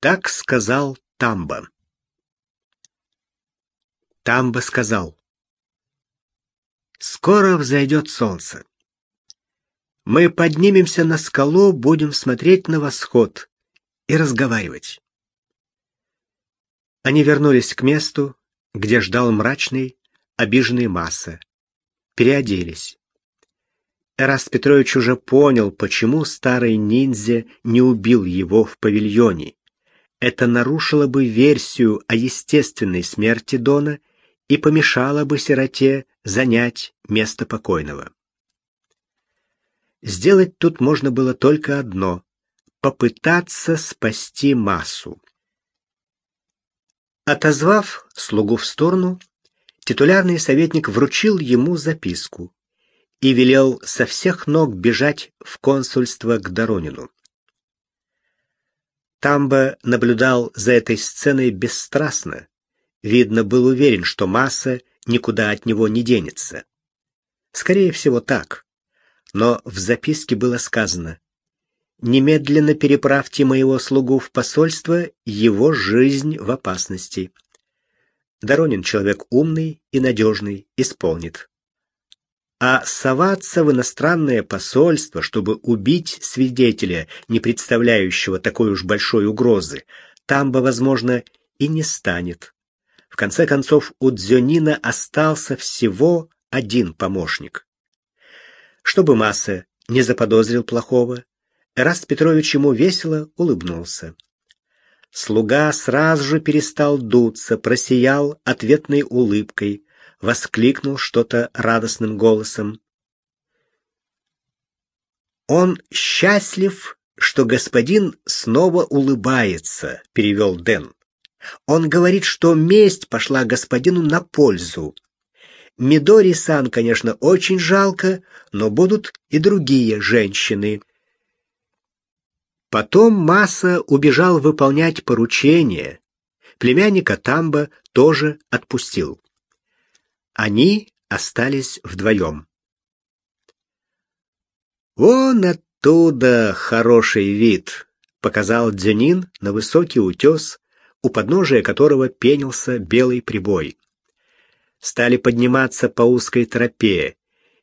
Так сказал Тамба. Тамба сказал. Скоро взойдет солнце. Мы поднимемся на скалу, будем смотреть на восход и разговаривать. Они вернулись к месту, где ждал мрачный, обиженный масса. Переоделись. Эраст Петрович уже понял, почему старый ниндзя не убил его в павильоне. Это нарушило бы версию о естественной смерти Дона и помешало бы сироте занять место покойного. Сделать тут можно было только одно — попытаться спасти массу. Отозвав слугу в сторону, титулярный советник вручил ему записку и велел со всех ног бежать в консульство к Доронину. Тамба наблюдал за этой сценой бесстрастно. Видно, был уверен, что масса никуда от него не денется. Скорее всего, так. Но в записке было сказано «Немедленно переправьте моего слугу в посольство, его жизнь в опасности». Доронин человек умный и надежный, исполнит. А соваться в иностранное посольство, чтобы убить свидетеля, не представляющего такой уж большой угрозы, там бы, возможно, и не станет. В конце концов, у Дзёнина остался всего один помощник. Чтобы Масса не заподозрил плохого, Эраст Петрович ему весело улыбнулся. Слуга сразу же перестал дуться, просиял ответной улыбкой, воскликнул что-то радостным голосом. «Он счастлив, что господин снова улыбается», — перевел Дэн. «Он говорит, что месть пошла господину на пользу. Мидори-сан, конечно, очень жалко, но будут и другие женщины». Потом Маса убежал выполнять поручение. Племянника Тамба тоже отпустил. Они остались вдвоем. «Вон оттуда хороший вид», — показал Дзюнин на высокий утес, у подножия которого пенился белый прибой. Стали подниматься по узкой тропе,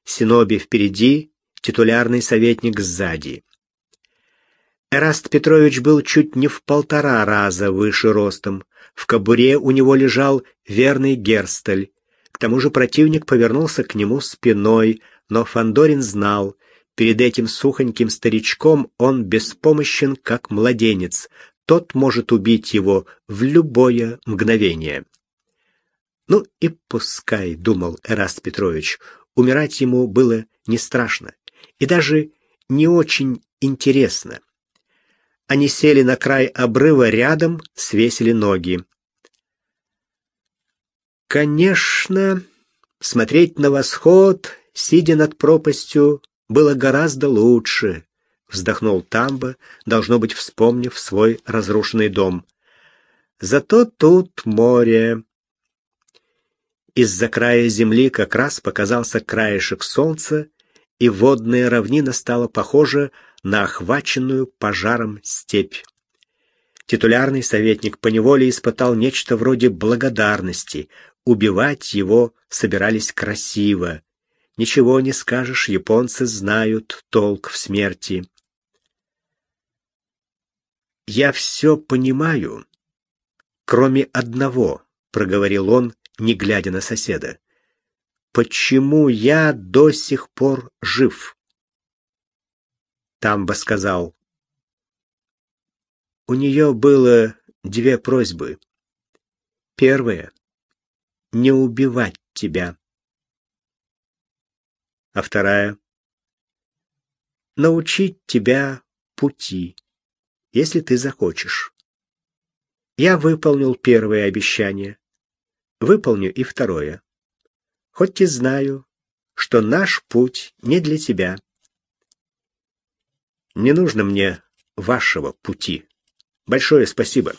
Синоби впереди, титулярный советник сзади. Эраст Петрович был чуть не в полтора раза выше ростом. В кобуре у него лежал верный Герстель, к тому же противник повернулся к нему спиной, но Фандорин знал, перед этим сухоньким старичком он беспомощен, как младенец. Тот может убить его в любое мгновение. Ну и пускай, думал Эраст Петрович, умирать ему было не страшно и даже не очень интересно. Они сели на край обрыва рядом, свесили ноги. Конечно, смотреть на восход, сидя над пропастью, было гораздо лучше, вздохнул Тамба, должно быть, вспомнив свой разрушенный дом. Зато тут море. Из-за края земли как раз показался краешек солнца, и водная равнина стала похожа на охваченную пожаром степь. Титулярный советник поневоле испытал нечто вроде благодарности, Убивать его собирались красиво. Ничего не скажешь, японцы знают толк в смерти. «Я все понимаю, кроме одного», — проговорил он, не глядя на соседа. «Почему я до сих пор жив?» Тамба сказал. У нее было две просьбы. Первая не убивать тебя. А вторая — научить тебя пути, если ты захочешь. Я выполнил первое обещание, выполню и второе. Хоть и знаю, что наш путь не для тебя. Не нужно мне вашего пути. Большое спасибо.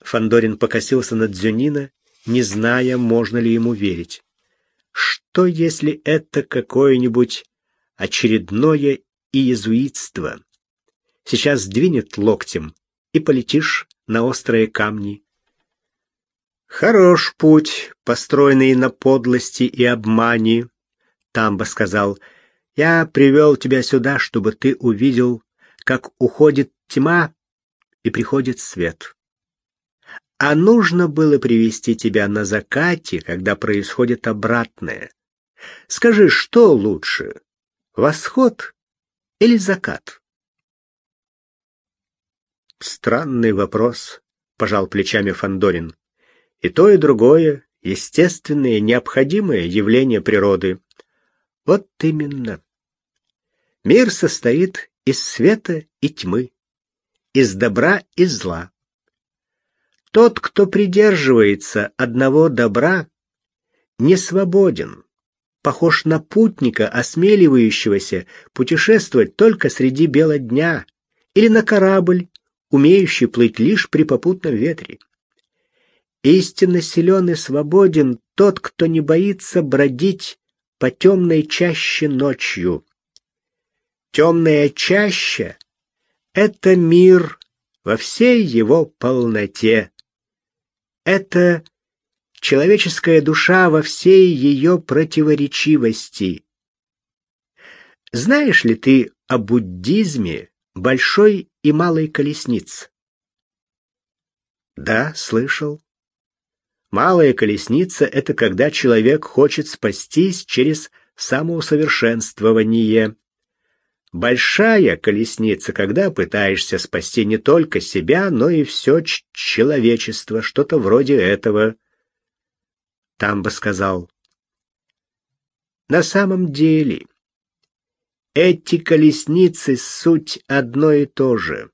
Фандорин покосился на Дзюнина не зная, можно ли ему верить. Что, если это какое-нибудь очередное иезуитство? Сейчас сдвинет локтем и полетишь на острые камни. Хорош путь, построенный на подлости и обмане, Тамба сказал. Я привел тебя сюда, чтобы ты увидел, как уходит тьма и приходит свет. А нужно было привести тебя на закате, когда происходит обратное. Скажи, что лучше, восход или закат? Странный вопрос, пожал плечами Фандорин. И то, и другое естественные, необходимые явления природы. Вот именно. Мир состоит из света и тьмы, из добра и зла. Тот, кто придерживается одного добра, не свободен, похож на путника, осмеливающегося путешествовать только среди бела дня, или на корабль, умеющий плыть лишь при попутном ветре. Истинно силен и свободен тот, кто не боится бродить по темной чаще ночью. Темная чаща — это мир во всей его полноте. Это человеческая душа во всей ее противоречивости. Знаешь ли ты о буддизме большой и малой колесниц? Да, слышал. Малая колесница — это когда человек хочет спастись через самоусовершенствование. Большая колесница, когда пытаешься спасти не только себя, но и все человечество, что-то вроде этого. Тамба сказал. На самом деле, эти колесницы — суть одно и то же.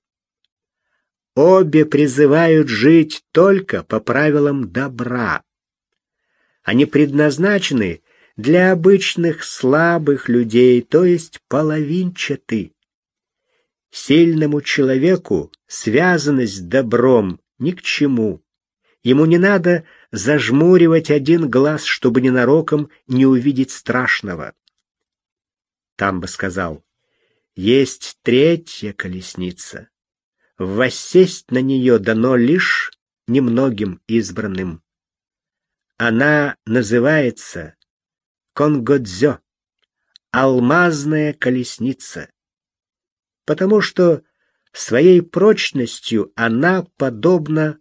Обе призывают жить только по правилам добра. Они предназначены для обычных слабых людей, то есть половинчаты. Сильному человеку связанность добром ни к чему. Ему не надо зажмуривать один глаз, чтобы ненароком не увидеть страшного. Тамба сказал, есть третья колесница воссесть на нее дано лишь немногим избранным. Она называется Конгодзё, алмазная колесница, потому что своей прочностью она подобна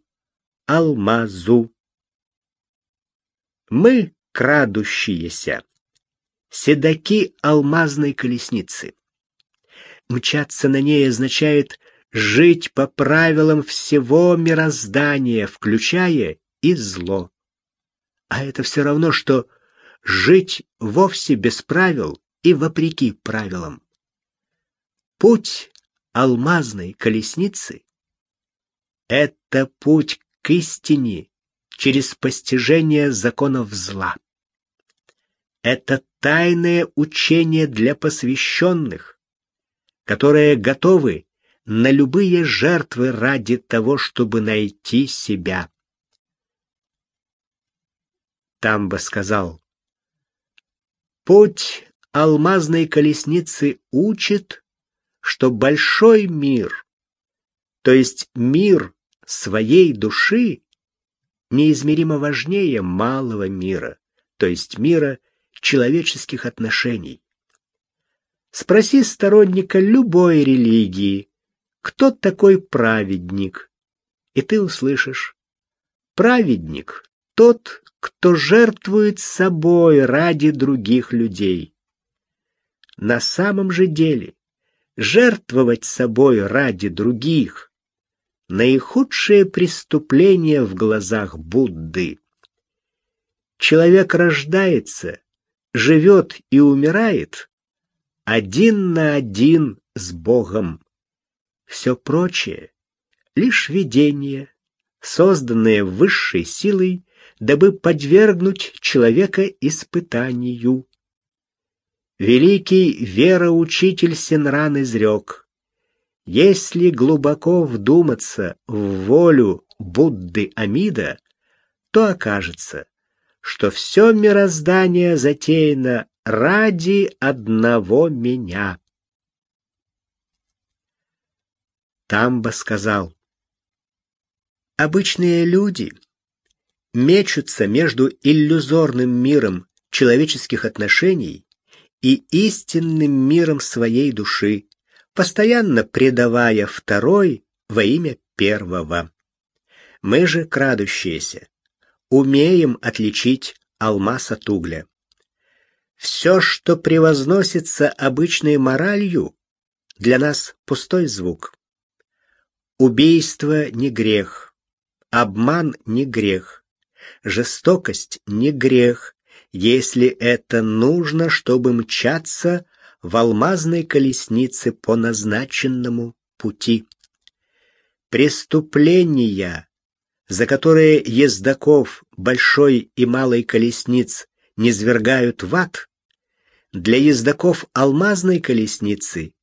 алмазу. Мы, крадущиеся, седаки алмазной колесницы. Мчаться на ней означает жить по правилам всего мироздания, включая и зло. А это все равно, что жить вовсе без правил и вопреки правилам. Путь алмазной колесницы — это путь к истине через постижение законов зла. Это тайное учение для посвященных, которые готовы на любые жертвы ради того, чтобы найти себя. Тамба сказал, «Путь алмазной колесницы учит, что большой мир, то есть мир своей души, неизмеримо важнее малого мира, то есть мира человеческих отношений. Спроси сторонника любой религии, кто такой праведник? И ты услышишь. Праведник — тот, кто жертвует собой ради других людей. На самом же деле, жертвовать собой ради других — наихудшее преступление в глазах Будды. Человек рождается, живет и умирает один на один с Богом. Все прочее — лишь видение, созданное высшей силой, дабы подвергнуть человека испытанию. Великий вероучитель Синран изрек, если глубоко вдуматься в волю Будды Амида, то окажется, что все мироздание затеяно ради одного меня. Тамба сказал, Обычные люди мечутся между иллюзорным миром человеческих отношений и истинным миром своей души, постоянно предавая второй во имя первого. Мы же, крадущиеся, умеем отличить алмаз от угля. Все, что превозносится обычной моралью, для нас пустой звук. Убийство не грех, обман не грех, жестокость не грех, если это нужно, чтобы мчаться в алмазной колеснице по назначенному пути. Преступления, за которые ездаков большой и малой колесниц не свергают в ад, для ездаков алмазной колесницы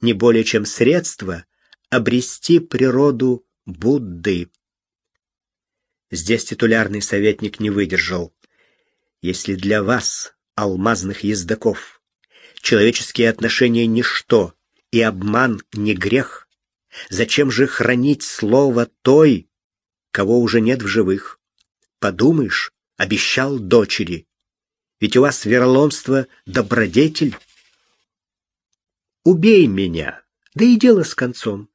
не более чем средство обрести природу Будды. Здесь титулярный советник не выдержал. Если для вас, алмазных ездаков, человеческие отношения ничто и обман не грех, зачем же хранить слово той, кого уже нет в живых? Подумаешь, обещал дочери. Ведь у вас вероломство добродетель. Убей меня, да и дело с концом.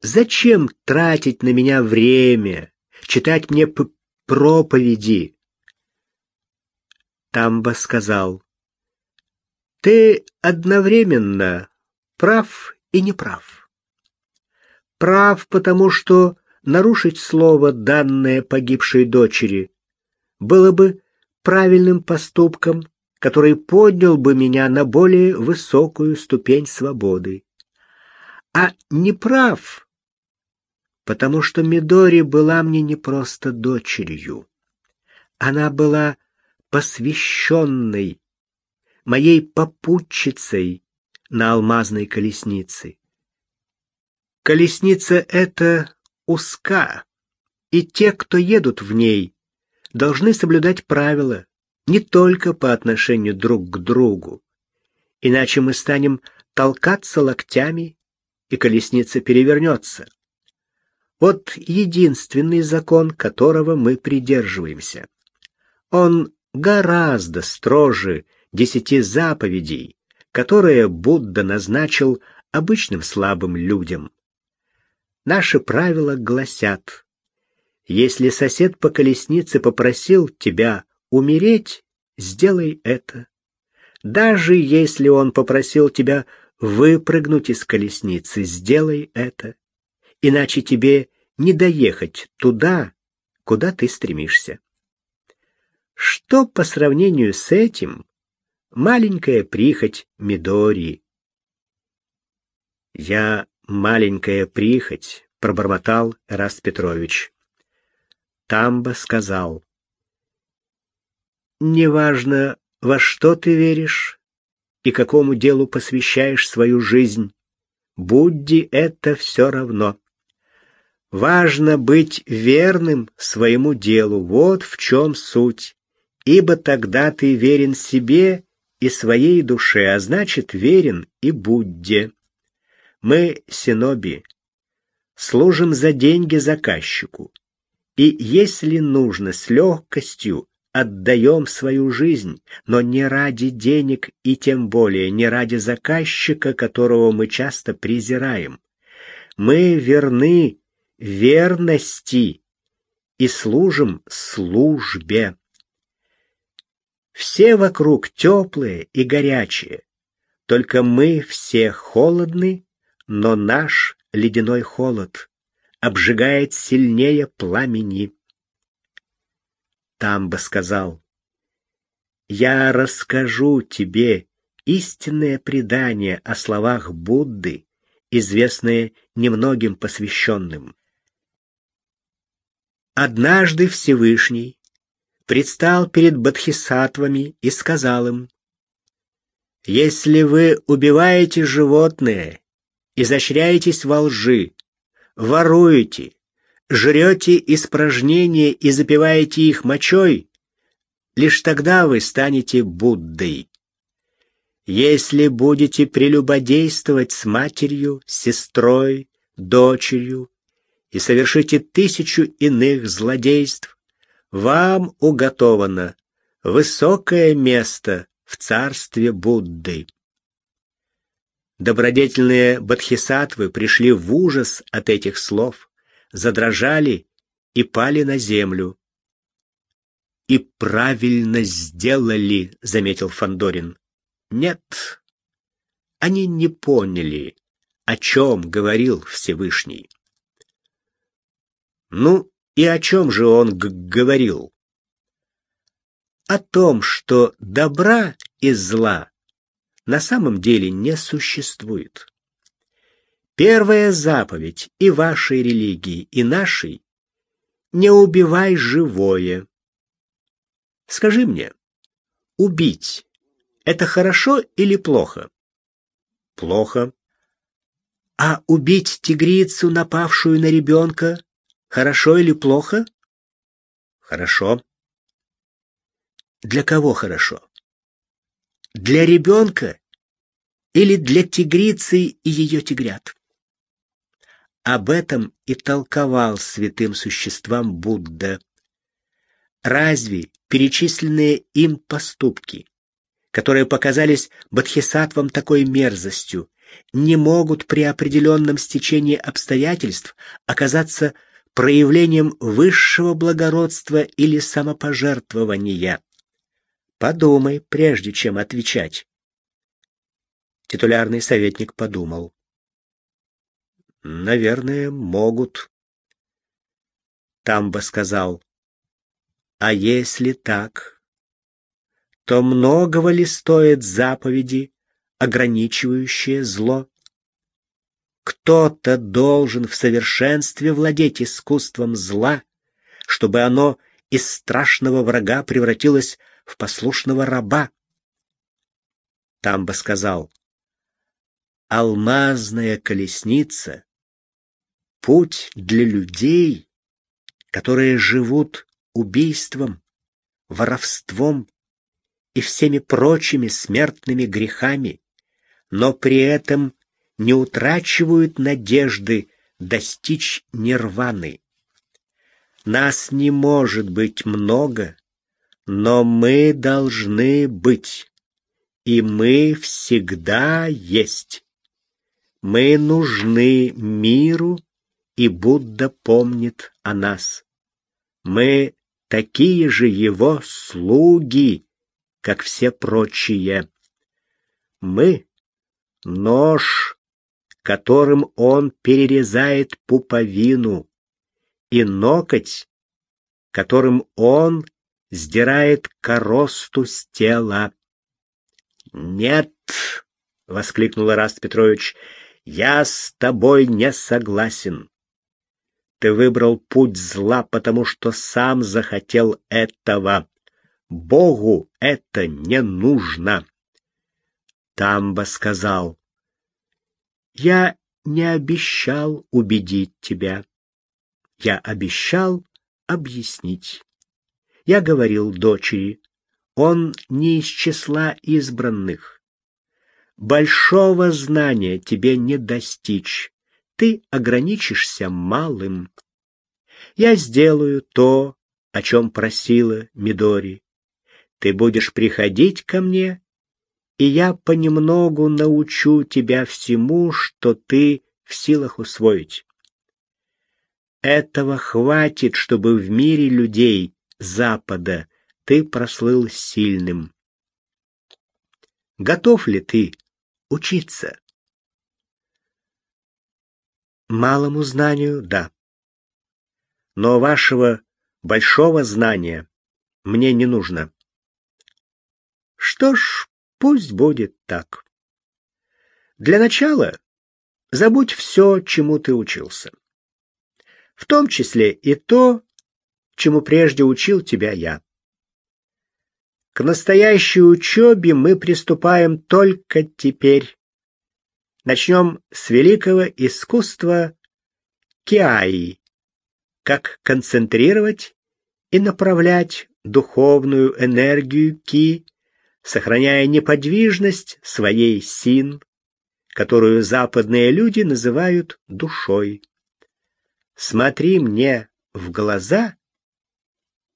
Зачем тратить на меня время, читать мне проповеди? Тамба сказал, «Ты одновременно прав и неправ. Прав, потому что нарушить слово, данное погибшей дочери, было бы правильным поступком, который поднял бы меня на более высокую ступень свободы. А неправ, потому что Мидори была мне не просто дочерью. Она была посвященной, моей попутчицей на алмазной колеснице. Колесница эта узка, и те, кто едут в ней, должны соблюдать правила не только по отношению друг к другу, иначе мы станем толкаться локтями, и колесница перевернется. Вот единственный закон, которого мы придерживаемся. Он гораздо строже десяти заповедей, которые Будда назначил обычным слабым людям. Наши правила гласят, если сосед по колеснице попросил тебя умереть, сделай это. Даже если он попросил тебя выпрыгнуть из колесницы, сделай это. Иначе тебе не доехать туда, куда ты стремишься. Что по сравнению с этим маленькая прихоть Мидори? Я маленькая прихоть, пробормотал Раст Петрович. Тамба сказал: "Неважно, во что ты веришь и какому делу посвящаешь свою жизнь, Будди это все равно. Важно быть верным своему делу. Вот в чем суть ибо тогда ты верен себе и своей душе, а значит, верен и Будде. Мы, синоби, служим за деньги заказчику, и, если нужно, с легкостью отдаем свою жизнь, но не ради денег и тем более не ради заказчика, которого мы часто презираем. Мы верны верности и служим службе. Все вокруг теплые и горячие. Только мы все холодны, но наш ледяной холод обжигает сильнее пламени. Тамба сказал, «Я расскажу тебе истинное предание о словах Будды, известное немногим посвященным. Однажды Всевышний предстал перед бодхисаттвами и сказал им, «Если вы убиваете животное, изощряетесь во лжи, воруете, жрете испражнения и запиваете их мочой, лишь тогда вы станете Буддой. Если будете прелюбодействовать с матерью, сестрой, дочерью и совершите тысячу иных злодейств, вам уготовано высокое место в царстве Будды. Добродетельные бодхисаттвы пришли в ужас от этих слов, задрожали и пали на землю. И правильно сделали, заметил Фандорин. Нет, они не поняли, о чем говорил Всевышний. Ну, и о чем же он говорил? О том, что добра и зла на самом деле не существует. Первая заповедь и вашей религии, и нашей — не убивай живое. Скажи мне, убить — это хорошо или плохо? Плохо. А убить тигрицу, напавшую на ребенка, хорошо или плохо? Хорошо. Для кого хорошо? Для ребенка или для тигрицы и ее тигрят? Об этом и толковал святым существам Будда. Разве перечисленные им поступки, которые показались бодхисаттвам такой мерзостью, не могут при определенном стечении обстоятельств оказаться проявлением высшего благородства или самопожертвования? Подумай, прежде чем отвечать. Титулярный советник подумал. Наверное, могут. Тамба сказал: "А если так, то многого ли стоят заповеди, ограничивающие зло? Кто-то должен в совершенстве владеть искусством зла, чтобы оно из страшного врага превратилось в послушного раба. Тамба сказал, «Алмазная колесница — путь для людей, которые живут убийством, воровством и всеми прочими смертными грехами, но при этом не утрачивают надежды достичь нирваны. Нас не может быть много, но мы должны быть, и мы всегда есть. Мы нужны миру, и Будда помнит о нас. Мы такие же его слуги, как все прочие. Мы — нож, которым он перерезает пуповину, и ноготь, которым он сдирает коросту с тела. «Нет!» — воскликнул Раст Петрович. «Я с тобой не согласен. Ты выбрал путь зла, потому что сам захотел этого. Богу это не нужно». Тамба сказал. «Я не обещал убедить тебя. Я обещал объяснить». Я говорил дочери, он не из числа избранных. Большого знания тебе не достичь, ты ограничишься малым. Я сделаю то, о чем просила Мидори. Ты будешь приходить ко мне, и я понемногу научу тебя всему, что ты в силах усвоить. Этого хватит, чтобы в мире людей Запада ты прослыл сильным. Готов ли ты учиться? Малому знанию — да. Но вашего большого знания мне не нужно. Что ж, пусть будет так. Для начала забудь все, чему ты учился. В том числе и то, чему прежде учил тебя я. К настоящей учебе мы приступаем только теперь. Начнем с великого искусства киаи, как концентрировать и направлять духовную энергию ки, сохраняя неподвижность своей син, которую западные люди называют душой. Смотри мне в глаза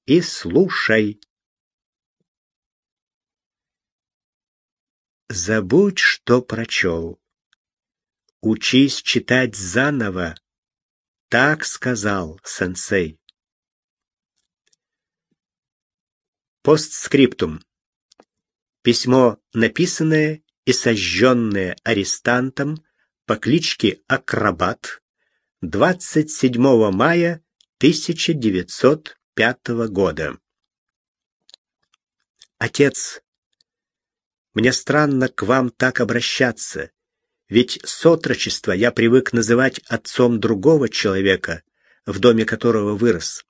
и слушай. Забудь, что прочел. Учись читать заново. Так сказал сенсей. Постскриптум. Письмо, написанное и сожженное арестантом по кличке Акробат 27 мая 1905 года. Отец, мне странно к вам так обращаться, ведь с отрочества я привык называть отцом другого человека, в доме которого вырос.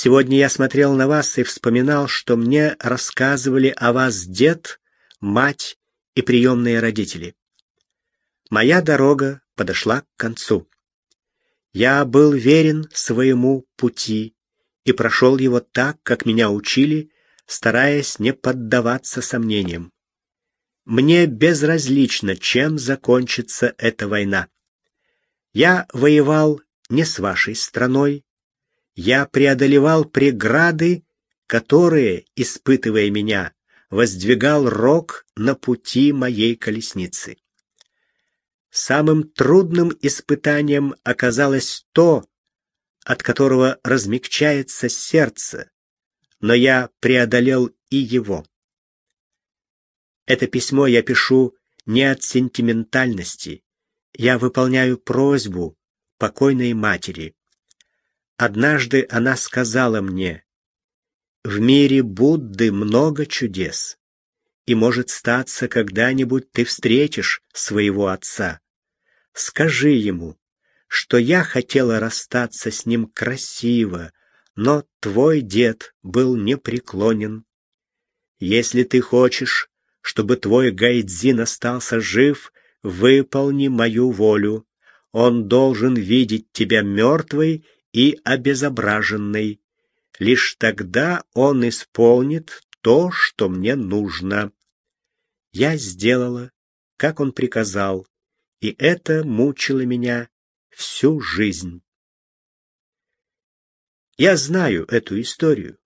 Сегодня я смотрел на вас и вспоминал, что мне рассказывали о вас дед, мать и приемные родители. Моя дорога подошла к концу. Я был верен своему пути и прошел его так, как меня учили, стараясь не поддаваться сомнениям. Мне безразлично, чем закончится эта война. Я воевал не с вашей страной, я преодолевал преграды, которые, испытывая меня, воздвигал рог на пути моей колесницы. Самым трудным испытанием оказалось то, от которого размягчается сердце, но я преодолел и его. Это письмо я пишу не от сентиментальности. Я выполняю просьбу покойной матери. Однажды она сказала мне, «В мире Будды много чудес, и, может статься, когда-нибудь ты встретишь своего отца. Скажи ему, что я хотела расстаться с ним красиво, но твой дед был непреклонен. Если ты хочешь, чтобы твой Гайдзин остался жив, выполни мою волю. Он должен видеть тебя мертвой и обезображенной. Лишь тогда он исполнит то, что мне нужно. Я сделала, как он приказал, и это мучило меня всю жизнь. Я знаю эту историю.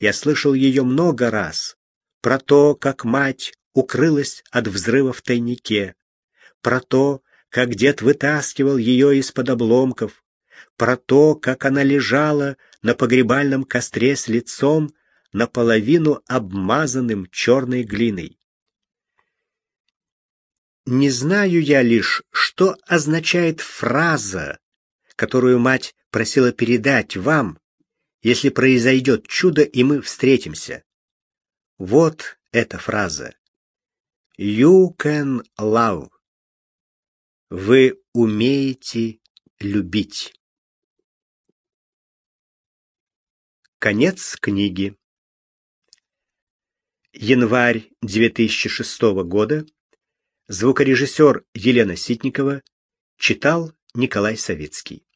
Я слышал ее много раз. Про то, как мать укрылась от взрыва в тайнике. Про то, как дед вытаскивал ее из-под обломков, про то, как она лежала на погребальном костре с лицом, наполовину обмазанным черной глиной. Не знаю я лишь, что означает фраза, которую мать просила передать вам, если произойдет чудо и мы встретимся. Вот эта фраза. You can love. Вы умеете любить. Конец книги. Январь 2006 года. Звукорежиссер Елена Ситникова читал Николай Савицкий.